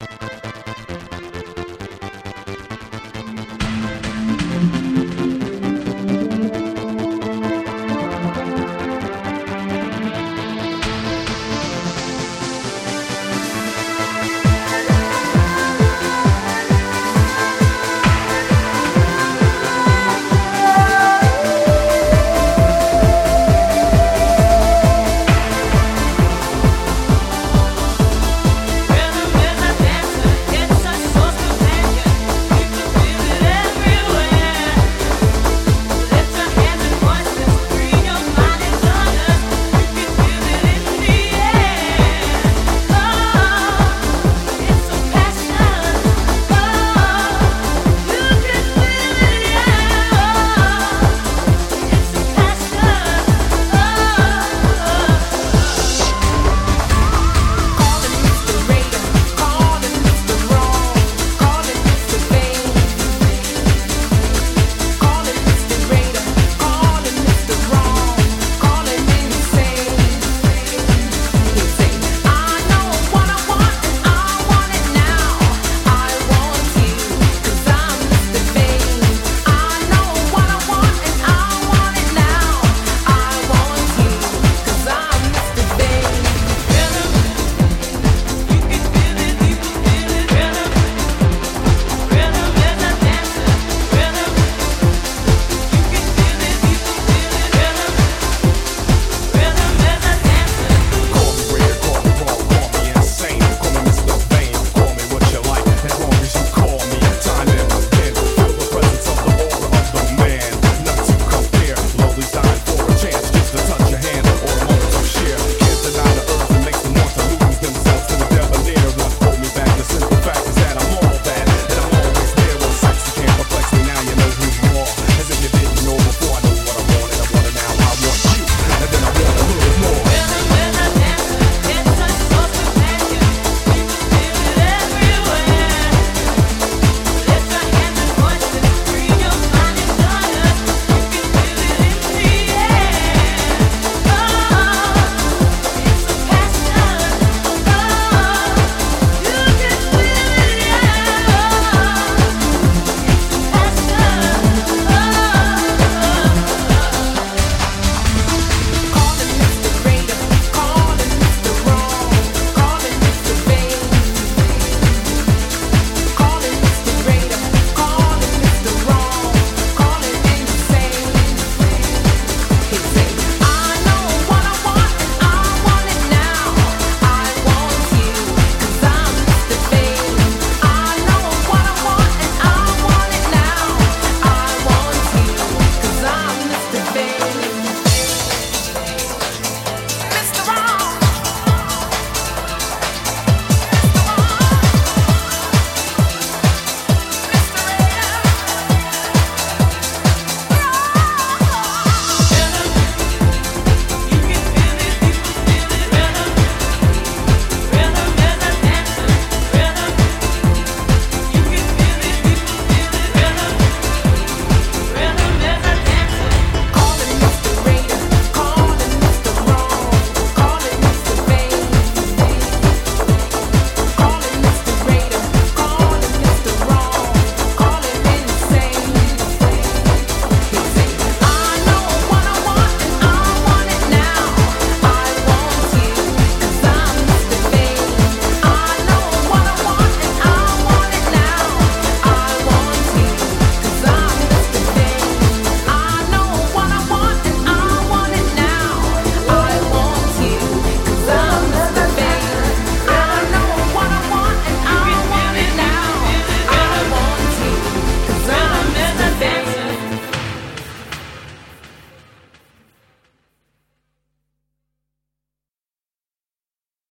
you